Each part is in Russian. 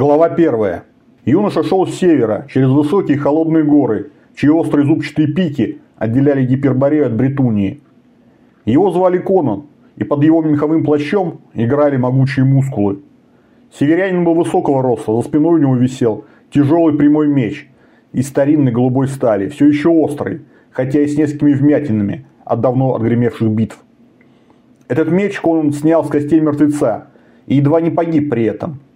Глава 1. Юноша шел с севера, через высокие холодные горы, чьи острые зубчатые пики отделяли Гиперборею от Бретунии. Его звали Конан, и под его меховым плащом играли могучие мускулы. Северянин был высокого роста, за спиной у него висел тяжелый прямой меч из старинной голубой стали, все еще острый, хотя и с несколькими вмятинами от давно отгремевших битв. Этот меч Конан снял с костей мертвеца и едва не погиб при этом –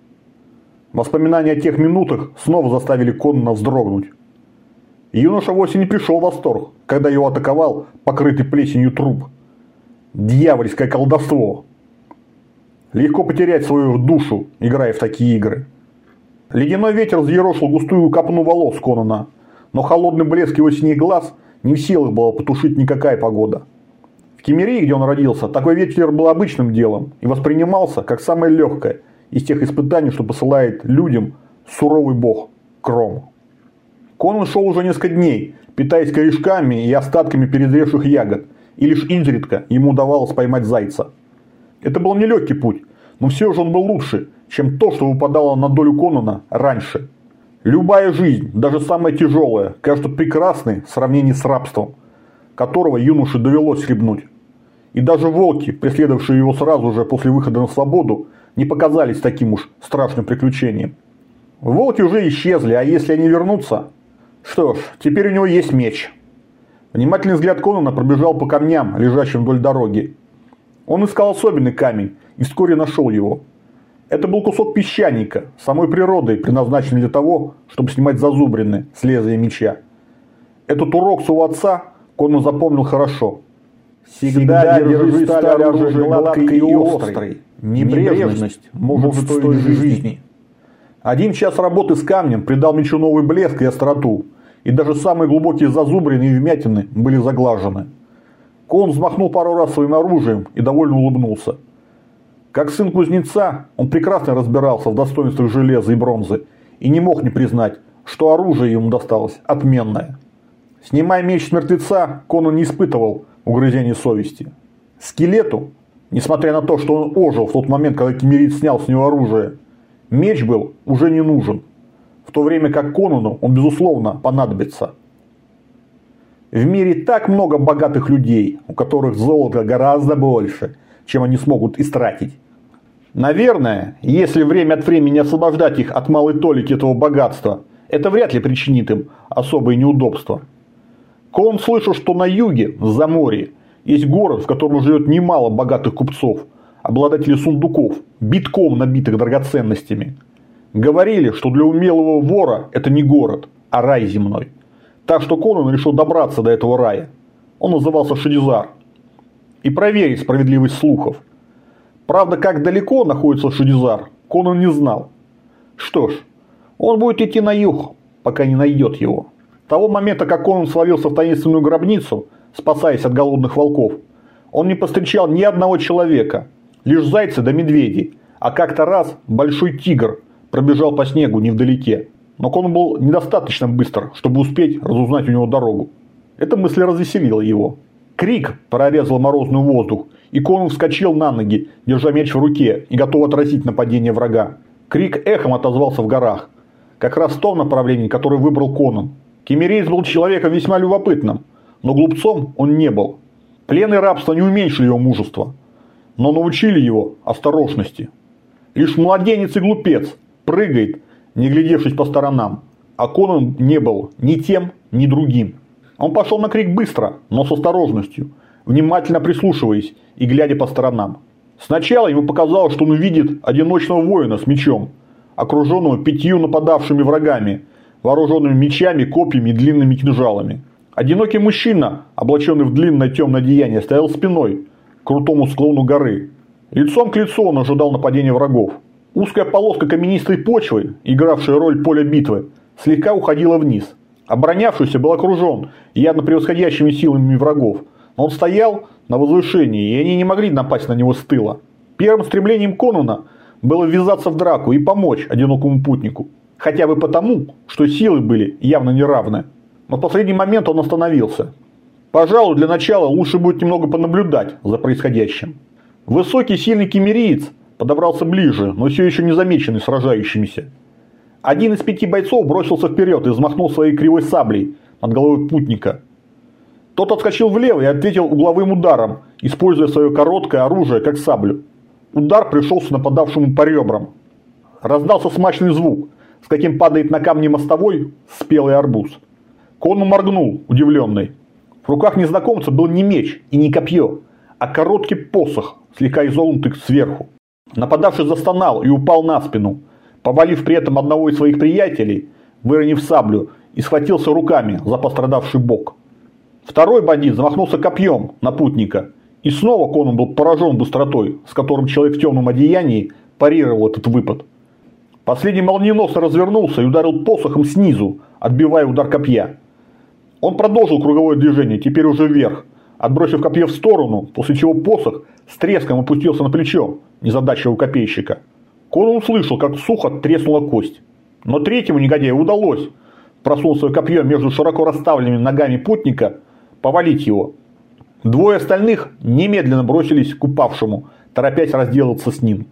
Воспоминания о тех минутах снова заставили Конана вздрогнуть. Юноша вовсе не пришел в восторг, когда его атаковал покрытый плесенью труп. Дьявольское колдовство! Легко потерять свою душу, играя в такие игры. Ледяной ветер взъерошил густую копну волос Конана, но холодный блеск его синих глаз не в силах было потушить никакая погода. В Кемерии, где он родился, такой ветер был обычным делом и воспринимался как самое легкое – из тех испытаний, что посылает людям суровый бог Кром. Конан шел уже несколько дней, питаясь корешками и остатками перезревших ягод, и лишь изредка ему удавалось поймать зайца. Это был нелегкий путь, но все же он был лучше, чем то, что выпадало на долю Конана раньше. Любая жизнь, даже самая тяжелая, кажется прекрасной в сравнении с рабством, которого юноше довелось хлебнуть. И даже волки, преследовавшие его сразу же после выхода на свободу, не показались таким уж страшным приключением. Волки уже исчезли, а если они вернутся... Что ж, теперь у него есть меч. Внимательный взгляд Конана пробежал по камням, лежащим вдоль дороги. Он искал особенный камень и вскоре нашел его. Это был кусок песчаника, самой природой, предназначенный для того, чтобы снимать зазубрины с лезвия меча. Этот урок своего отца Конан запомнил хорошо. Всегда, Всегда держи сталь оружия гладкой и острой. Небрежность может стоить жизни. Один час работы с камнем придал мечу новый блеск и остроту, и даже самые глубокие зазубрины и вмятины были заглажены. Кон взмахнул пару раз своим оружием и довольно улыбнулся. Как сын кузнеца, он прекрасно разбирался в достоинствах железа и бронзы и не мог не признать, что оружие ему досталось отменное. Снимая меч с мертвеца, Конан не испытывал угрызений совести. Скелету Несмотря на то, что он ожил в тот момент, когда Кемерит снял с него оружие, меч был уже не нужен. В то время как Конану он, безусловно, понадобится. В мире так много богатых людей, у которых золота гораздо больше, чем они смогут истратить. Наверное, если время от времени освобождать их от малой толики этого богатства, это вряд ли причинит им особые неудобства. Кон слышал, что на юге, за море, есть город, в котором живет немало богатых купцов, обладателей сундуков, битком набитых драгоценностями. Говорили, что для умелого вора это не город, а рай земной. Так что Конан решил добраться до этого рая. Он назывался Шадизар. И проверить справедливость слухов. Правда, как далеко находится Шадизар, Конан не знал. Что ж, он будет идти на юг, пока не найдет его. С того момента, как Конан свалился в таинственную гробницу, спасаясь от голодных волков, он не повстречал ни одного человека, лишь зайцы да медведей, а как-то раз большой тигр пробежал по снегу невдалеке, но он был недостаточно быстр, чтобы успеть разузнать у него дорогу. Эта мысль развеселила его. Крик прорезал морозный воздух, и Конан вскочил на ноги, держа меч в руке и готов отразить нападение врага. Крик эхом отозвался в горах. Как раз в том направлении, которое выбрал Конан. Кемерейц был человеком весьма любопытным – но глупцом он не был. Плен и рабство не уменьшили его мужество, но научили его осторожности. Лишь младенец и глупец прыгает, не глядевшись по сторонам, а Конан не был ни тем, ни другим. Он пошел на крик быстро, но с осторожностью, внимательно прислушиваясь и глядя по сторонам. Сначала ему показалось, что он увидит одиночного воина с мечом, окруженного пятью нападавшими врагами, вооруженными мечами, копьями и длинными кинжалами. Одинокий мужчина, облаченный в длинное темное одеяние, стоял спиной к крутому склону горы. Лицом к лицу он ожидал нападения врагов. Узкая полоска каменистой почвы, игравшая роль поля битвы, слегка уходила вниз. Оборонявшийся был окружен явно превосходящими силами врагов, но он стоял на возвышении, и они не могли напасть на него с тыла. Первым стремлением Конуна было ввязаться в драку и помочь одинокому путнику. Хотя бы потому, что силы были явно неравны. Но в последний момент он остановился. Пожалуй, для начала лучше будет немного понаблюдать за происходящим. Высокий сильный кемериец подобрался ближе, но все еще не замеченный сражающимися. Один из пяти бойцов бросился вперед и взмахнул своей кривой саблей над головой путника. Тот отскочил влево и ответил угловым ударом, используя свое короткое оружие как саблю. Удар пришелся нападавшему по ребрам. Раздался смачный звук, с каким падает на камни мостовой спелый арбуз. Конну моргнул, удивленный. В руках незнакомца был не меч и не копье, а короткий посох, слегка изогнутый сверху. Нападавший застонал и упал на спину, повалив при этом одного из своих приятелей, выронив саблю и схватился руками за пострадавший бок. Второй бандит замахнулся копьем на путника, и снова Конан был поражен быстротой, с которым человек в темном одеянии парировал этот выпад. Последний молниеносно развернулся и ударил посохом снизу, отбивая удар копья. Он продолжил круговое движение, теперь уже вверх, отбросив копье в сторону, после чего посох с треском опустился на плечо незадачливого копейщика. Конан услышал, как сухо треснула кость. Но третьему негодяю удалось, просунув свое копье между широко расставленными ногами путника, повалить его. Двое остальных немедленно бросились к упавшему, торопясь разделаться с ним.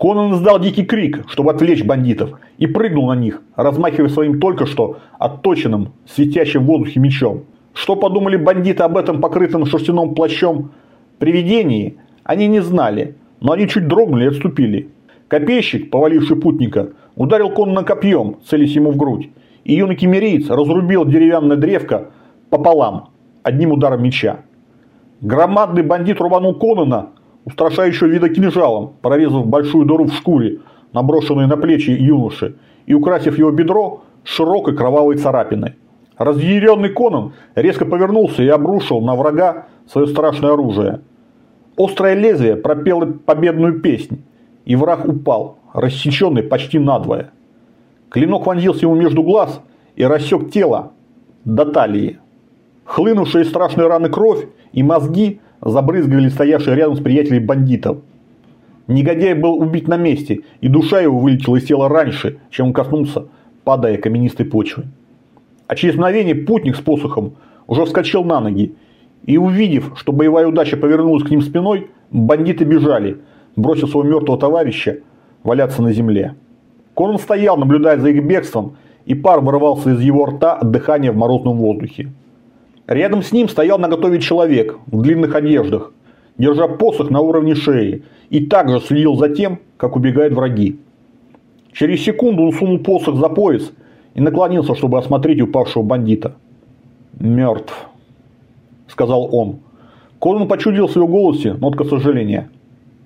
Конан издал дикий крик, чтобы отвлечь бандитов, и прыгнул на них, размахивая своим только что отточенным, светящим в воздухе мечом. Что подумали бандиты об этом покрытом шерстяном плащом привидении, они не знали, но они чуть дрогнули и отступили. Копейщик, поваливший путника, ударил Конана копьем, целясь ему в грудь, и юный кемериец разрубил деревянное древко пополам, одним ударом меча. Громадный бандит рубанул Конана устрашающего вида кинжалом, прорезав большую дыру в шкуре, наброшенной на плечи юноши, и украсив его бедро широкой кровавой царапиной. Разъяренный Конан резко повернулся и обрушил на врага свое страшное оружие. Острое лезвие пропело победную песнь, и враг упал, рассеченный почти надвое. Клинок вонзился ему между глаз и рассек тело до талии. Хлынувшая из страшной раны кровь и мозги забрызгали стоявшие рядом с приятелей бандитов. Негодяй был убит на месте, и душа его вылетела из тела раньше, чем он коснулся, падая каменистой почвы. А через мгновение путник с посохом уже вскочил на ноги, и увидев, что боевая удача повернулась к ним спиной, бандиты бежали, бросив своего мертвого товарища валяться на земле. Конан стоял, наблюдая за их бегством, и пар вырывался из его рта от дыхания в морозном воздухе. Рядом с ним стоял наготове человек в длинных одеждах, держа посох на уровне шеи, и также следил за тем, как убегают враги. Через секунду он сунул посох за пояс и наклонился, чтобы осмотреть упавшего бандита. «Мертв», – сказал он. Конан почудил в его голосе нотка сожаления.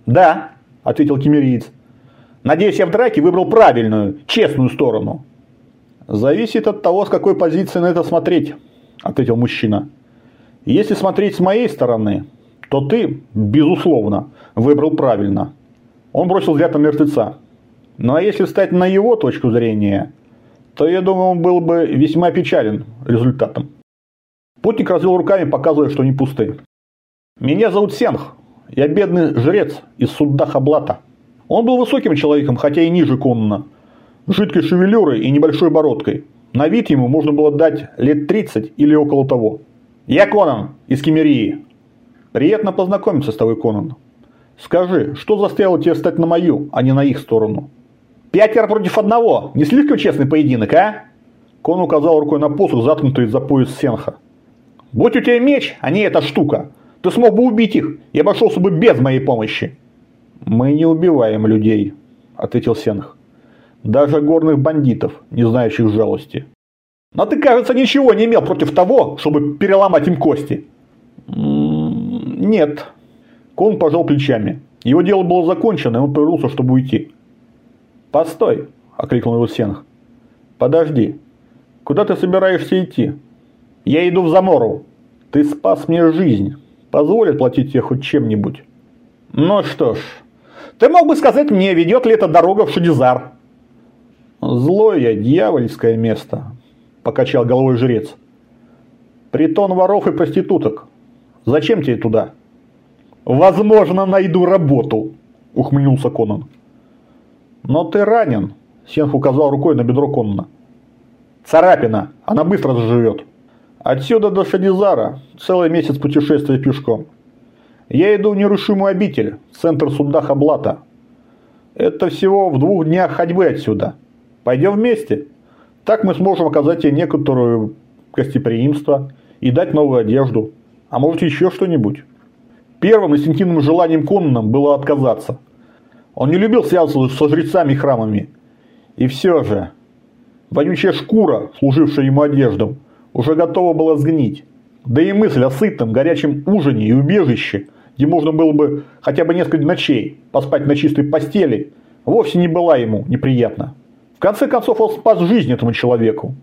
«Да», – ответил кемериец. «Надеюсь, я в драке выбрал правильную, честную сторону». «Зависит от того, с какой позиции на это смотреть», ответил мужчина. Если смотреть с моей стороны, то ты, безусловно, выбрал правильно. Он бросил взгляд на мертвеца. Ну а если встать на его точку зрения, то я думаю, он был бы весьма печален результатом. Путник развел руками, показывая, что они пусты. «Меня зовут Сенх. Я бедный жрец из суда Хаблата». Он был высоким человеком, хотя и ниже Конна, жидкой шевелюрой и небольшой бородкой. На вид ему можно было дать лет 30 или около того. «Я Конан из Кемерии». «Приятно познакомиться с тобой, Конан. Скажи, что заставило тебя встать на мою, а не на их сторону?» «Пятеро против одного. Не слишком честный поединок, а?» Конан указал рукой на посох, заткнутый за пояс Сенха. «Будь у тебя меч, а не эта штука. Ты смог бы убить их и обошелся бы без моей помощи». «Мы не убиваем людей», – ответил Сенх. Даже горных бандитов, не знающих жалости. Но ты, кажется, ничего не имел против того, чтобы переломать им кости. Нет. Кон пожал плечами. Его дело было закончено, и он повернулся, чтобы уйти. «Постой!» – окликнул его Сенх. «Подожди. Куда ты собираешься идти?» «Я иду в Замору. Ты спас мне жизнь. Позволит платить тебе хоть чем-нибудь?» «Ну что ж, ты мог бы сказать мне, ведет ли эта дорога в Шудизар?» «Злое, дьявольское место», – покачал головой жрец. «Притон воров и проституток. Зачем тебе туда?» «Возможно, найду работу», – ухмыльнулся Конан. «Но ты ранен», – Сенф указал рукой на бедро Конана. «Царапина, она быстро заживет. Отсюда до Шадизара целый месяц путешествия пешком. Я иду в нерушимую обитель, центр суда Хаблата. Это всего в двух днях ходьбы отсюда». Пойдем вместе. Так мы сможем оказать тебе некоторое гостеприимство и дать новую одежду. А может еще что-нибудь. Первым инстинктивным желанием Конана было отказаться. Он не любил связываться со жрецами и храмами. И все же, вонючая шкура, служившая ему одеждом, уже готова была сгнить. Да и мысль о сытном, горячем ужине и убежище, где можно было бы хотя бы несколько ночей поспать на чистой постели, вовсе не была ему неприятна. Конце концов, он спас жизнь этому человеку.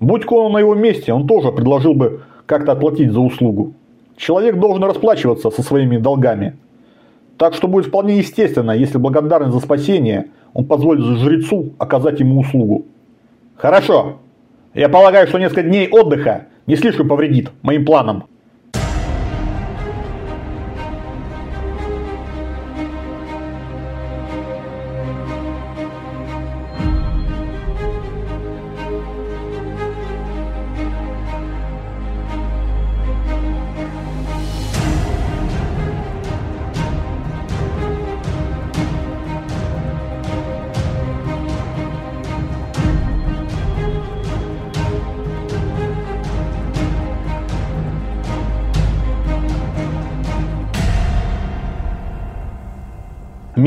Будь Конан на его месте, он тоже предложил бы как-то отплатить за услугу. Человек должен расплачиваться со своими долгами. Так что будет вполне естественно, если благодарность за спасение он позволит жрецу оказать ему услугу. Хорошо. Я полагаю, что несколько дней отдыха не слишком повредит моим планам.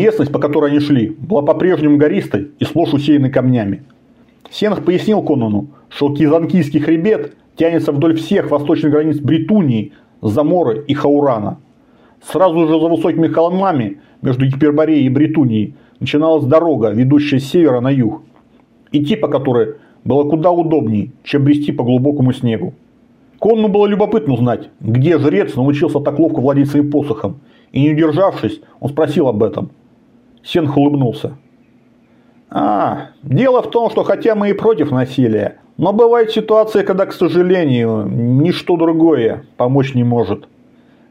Местность, по которой они шли, была по-прежнему гористой и сплошь усеянной камнями. Сенах пояснил Конану, что Кизанкийский хребет тянется вдоль всех восточных границ Бритунии, Заморы и Хаурана. Сразу же за высокими холмами между Гипербореей и Бритунией начиналась дорога, ведущая с севера на юг. Идти по которой было куда удобнее, чем брести по глубокому снегу. Конну было любопытно узнать, где жрец научился так ловко владеть своим посохом, и не удержавшись, он спросил об этом – Сенх улыбнулся. А, дело в том, что хотя мы и против насилия, но бывают ситуации, когда, к сожалению, ничто другое помочь не может.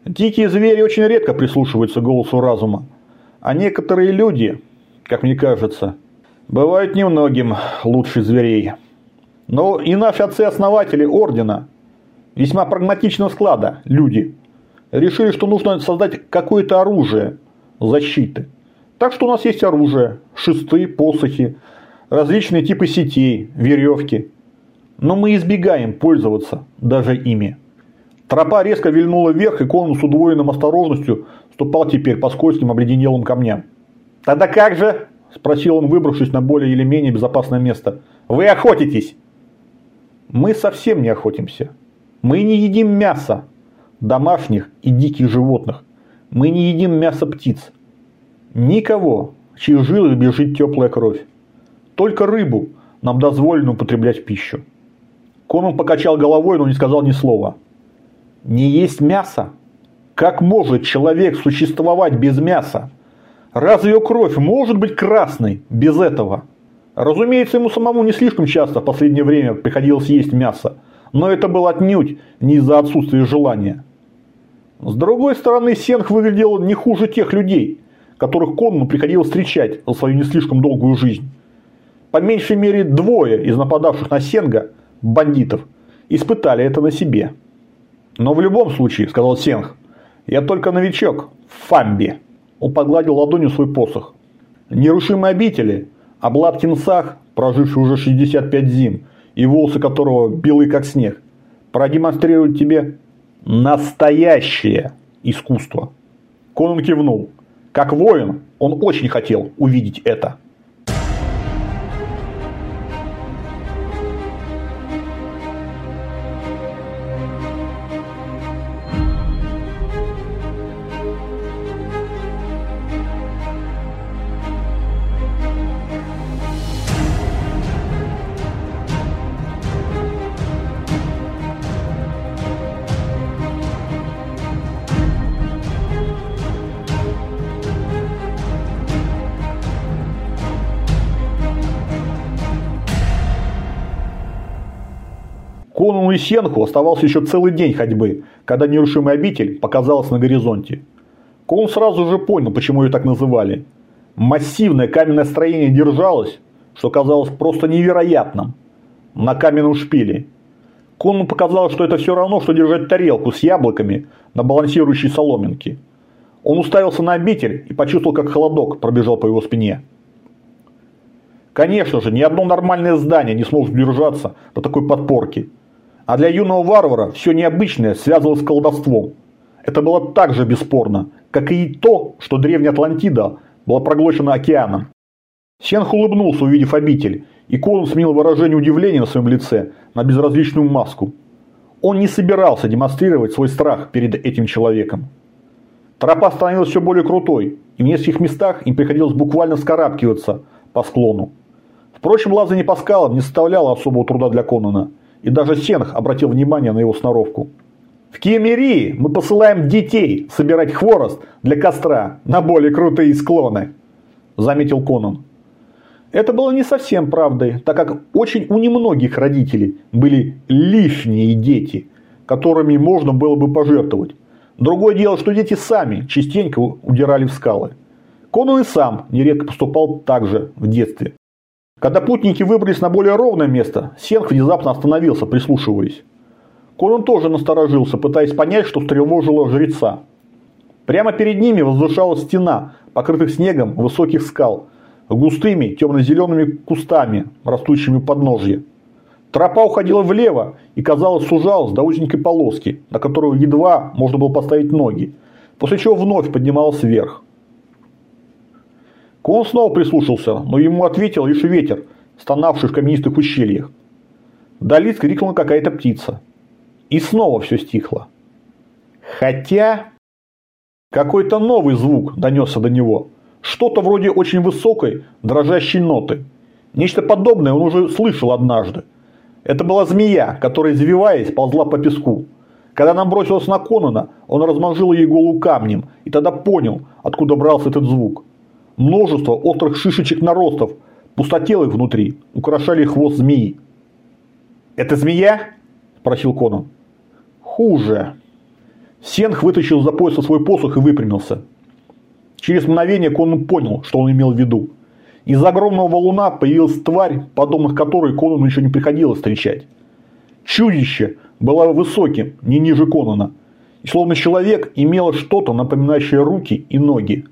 Дикие звери очень редко прислушиваются к голосу разума, а некоторые люди, как мне кажется, бывают немногим лучше зверей. Но и наши отцы-основатели Ордена, весьма прагматичного склада, люди, решили, что нужно создать какое-то оружие защиты – так что у нас есть оружие, шесты, посохи, различные типы сетей, веревки. Но мы избегаем пользоваться даже ими. Тропа резко вильнула вверх, и Конан с удвоенным осторожностью ступал теперь по скользким обледенелым камням. «Тогда как же?» – спросил он, выбравшись на более или менее безопасное место. «Вы охотитесь!» «Мы совсем не охотимся. Мы не едим мясо домашних и диких животных. Мы не едим мясо птиц. Никого, в чьих жилах бежит теплая кровь. Только рыбу нам дозволено употреблять в пищу. Конан покачал головой, но не сказал ни слова. Не есть мясо? Как может человек существовать без мяса? Разве его кровь может быть красной без этого? Разумеется, ему самому не слишком часто в последнее время приходилось есть мясо, но это было отнюдь не из-за отсутствия желания. С другой стороны, Сенх выглядел не хуже тех людей, которых Конну приходилось встречать за свою не слишком долгую жизнь. По меньшей мере двое из нападавших на Сенга, бандитов, испытали это на себе. Но в любом случае, сказал Сенг, я только новичок в Фамбе. Он погладил ладонью свой посох. Нерушимые обители, Обладкин Сах, проживший уже 65 зим, и волосы которого белые как снег, продемонстрируют тебе настоящее искусство. Конан кивнул. Как воин, он очень хотел увидеть это. Сенху оставался еще целый день ходьбы, когда нерушимый обитель показалась на горизонте. Конан сразу же понял, почему ее так называли. Массивное каменное строение держалось, что казалось просто невероятным, на каменном шпиле. Кону показалось, что это все равно, что держать тарелку с яблоками на балансирующей соломинке. Он уставился на обитель и почувствовал, как холодок пробежал по его спине. Конечно же, ни одно нормальное здание не сможет удержаться до такой подпорки. А для юного варвара все необычное связывалось с колдовством. Это было так же бесспорно, как и то, что древняя Атлантида была проглочена океаном. Сенх улыбнулся, увидев обитель, и Конан сменил выражение удивления на своем лице на безразличную маску. Он не собирался демонстрировать свой страх перед этим человеком. Тропа становилась все более крутой, и в нескольких местах им приходилось буквально скарабкиваться по склону. Впрочем, лазание по скалам не составляло особого труда для Конана, и даже Сенх обратил внимание на его сноровку. В Киемерии мы посылаем детей собирать хворост для костра на более крутые склоны, заметил Конан. Это было не совсем правдой, так как очень у немногих родителей были лишние дети, которыми можно было бы пожертвовать. Другое дело, что дети сами частенько удирали в скалы. Конан и сам нередко поступал так же в детстве. Когда путники выбрались на более ровное место, Сенх внезапно остановился, прислушиваясь. Конан тоже насторожился, пытаясь понять, что встревожило жреца. Прямо перед ними возвышалась стена, покрытых снегом высоких скал, густыми темно-зелеными кустами, растущими у подножья. Тропа уходила влево и, казалось, сужалась до узенькой полоски, на которую едва можно было поставить ноги, после чего вновь поднималась вверх. Кон снова прислушался, но ему ответил лишь ветер, стонавший в каменистых ущельях. Вдали скрикнула какая-то птица. И снова все стихло. Хотя... Какой-то новый звук донесся до него. Что-то вроде очень высокой, дрожащей ноты. Нечто подобное он уже слышал однажды. Это была змея, которая, извиваясь, ползла по песку. Когда она бросилась на Конана, он размажил ей голову камнем и тогда понял, откуда брался этот звук. Множество острых шишечек-наростов, пустотелых внутри, украшали хвост змеи. «Это змея?» – спросил Конан. «Хуже». Сенх вытащил за пояса свой посох и выпрямился. Через мгновение Конан понял, что он имел в виду. Из огромного валуна появилась тварь, подобных которой Конану еще не приходилось встречать. Чудище было высоким, не ниже Конана, и словно человек имело что-то, напоминающее руки и ноги.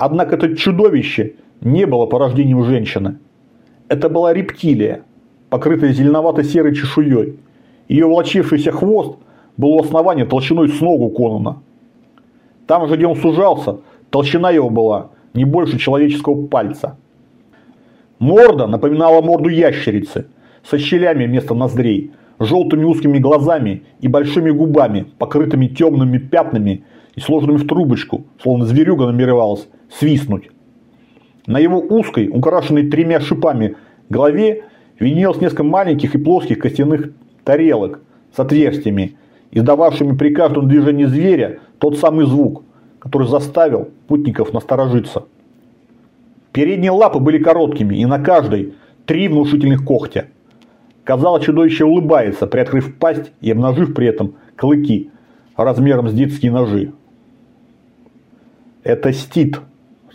Однако это чудовище не было порождением женщины. Это была рептилия, покрытая зеленовато-серой чешуей. Ее волочившийся хвост был у основания толщиной с ногу Конана. Там же, где он сужался, толщина его была не больше человеческого пальца. Морда напоминала морду ящерицы, со щелями вместо ноздрей, желтыми узкими глазами и большими губами, покрытыми темными пятнами и сложенными в трубочку, словно зверюга намеревалась свистнуть. На его узкой, украшенной тремя шипами голове виднелось несколько маленьких и плоских костяных тарелок с отверстиями, издававшими при каждом движении зверя тот самый звук, который заставил путников насторожиться. Передние лапы были короткими, и на каждой три внушительных когтя. Казалось, чудовище улыбается, приоткрыв пасть и обнажив при этом клыки размером с детские ножи. «Это стит»,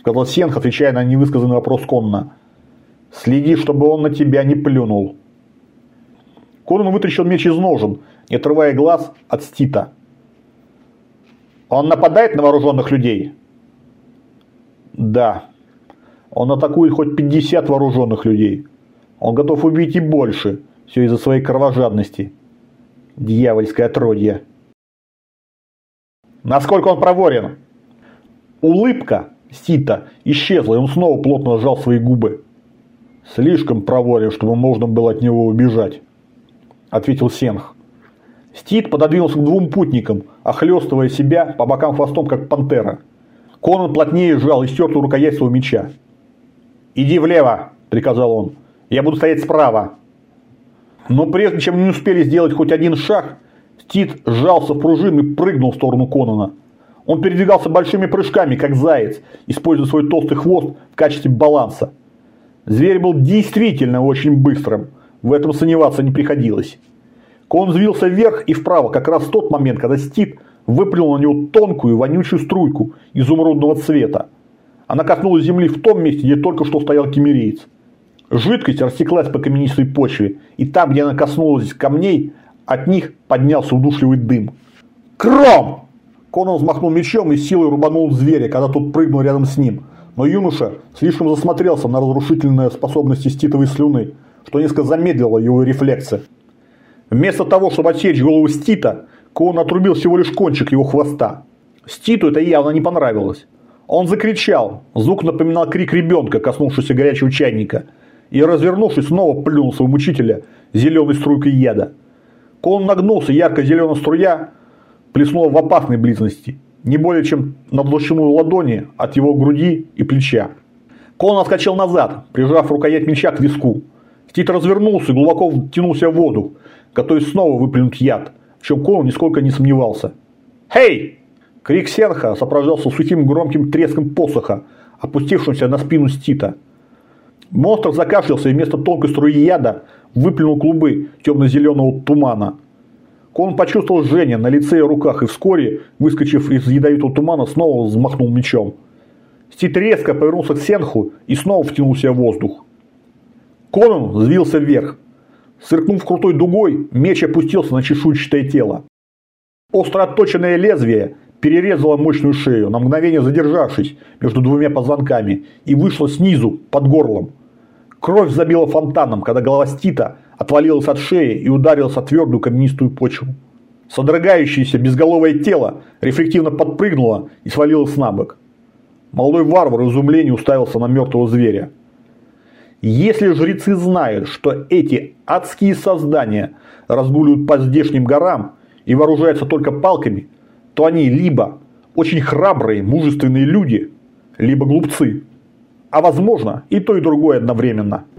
сказал Сенх, отвечая на невысказанный вопрос Конна. «Следи, чтобы он на тебя не плюнул». Конан вытащил меч из ножен, не отрывая глаз от Стита. «Он нападает на вооруженных людей?» «Да. Он атакует хоть 50 вооруженных людей. Он готов убить и больше, все из-за своей кровожадности. Дьявольское отродье». «Насколько он проворен?» Улыбка Сита исчезла, и он снова плотно сжал свои губы. «Слишком проворен, чтобы можно было от него убежать», – ответил Сенх. Стит пододвинулся к двум путникам, охлестывая себя по бокам хвостом, как пантера. Конан плотнее сжал истертую рукоять своего меча. «Иди влево», – приказал он. «Я буду стоять справа». Но прежде чем они успели сделать хоть один шаг, Стит сжался в пружину и прыгнул в сторону Конана. Он передвигался большими прыжками, как заяц, используя свой толстый хвост в качестве баланса. Зверь был действительно очень быстрым, в этом сомневаться не приходилось. Кон взвился вверх и вправо как раз в тот момент, когда Стип выплюнул на него тонкую вонючую струйку изумрудного цвета. Она коснулась земли в том месте, где только что стоял кемериец. Жидкость растеклась по каменистой почве, и там, где она коснулась камней, от них поднялся удушливый дым. «Кром!» Конан взмахнул мечом и силой рубанул зверя, когда тот прыгнул рядом с ним, Но юноша слишком засмотрелся на разрушительные способности ститовой слюны, что несколько замедлило его рефлексы. Вместо того, чтобы отсечь голову Стита, Коун отрубил всего лишь кончик его хвоста. Ститу это явно не понравилось. Он закричал, звук напоминал крик ребенка, коснувшегося горячего чайника, и, развернувшись, снова плюнул своего мучителя зеленой струйкой яда. Коун нагнулся, ярко-зеленая струя плеснула в опасной близости, не более чем на толщину ладони от его груди и плеча. Коун отскочил назад, прижав рукоять меча к виску. Стит развернулся и глубоко втянулся в воду, готовясь снова выплюнуть яд, в чем Коун нисколько не сомневался. «Хей!» Крик Сенха сопровождался сухим громким треском посоха, опустившимся на спину Стита. Монстр закашлялся и вместо тонкой струи яда выплюнул клубы темно-зеленого тумана. Кон почувствовал жжение на лице и руках и вскоре, выскочив из ядовитого тумана, снова взмахнул мечом. Стит резко повернулся к Сенху и снова втянулся в воздух. Конан взвился вверх. Сыркнув крутой дугой, меч опустился на чешуйчатое тело. Остро отточенное лезвие перерезало мощную шею, на мгновение задержавшись между двумя позвонками, и вышло снизу, под горлом. Кровь забила фонтаном, когда голова Стита отвалилась от шеи и ударилась о твердую каменистую почву. Содрогающееся безголовое тело рефлективно подпрыгнуло и свалилось на бок. Молодой варвар в изумлении уставился на мертвого зверя. Если жрецы знают, что эти адские создания разгуливают по здешним горам и вооружаются только палками, то они либо очень храбрые, мужественные люди, либо глупцы. А возможно и то и другое одновременно –